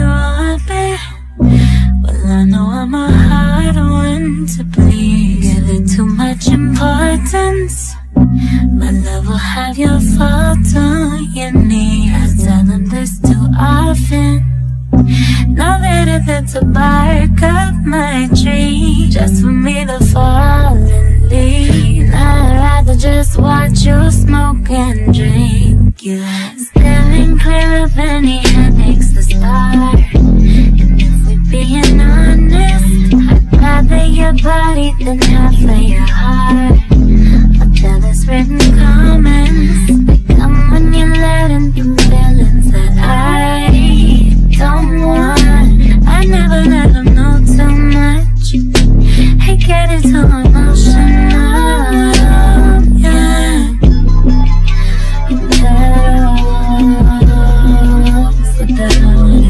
on me Well, I know I'm a hard one to please. Give it too much importance. My love will have your fault on your knees. I tell them this too often. Now that it did to bark up my tree Just for me to fall and leave. I'd rather just watch you smoke and drink, yeah body than half of your heart. I'll tell this written comments. They come when you're letting through feelings that I don't want. I never let them know too much. Hey, get it too emotional. Yeah. You better off without it.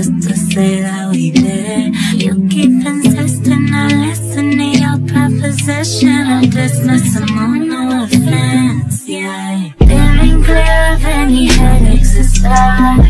Just to say that we did. You keep insisting I listen to your proposition. I dismiss them on no offense, yeah. Steering clear of any headaches to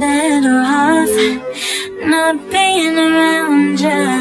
Better off not being around you.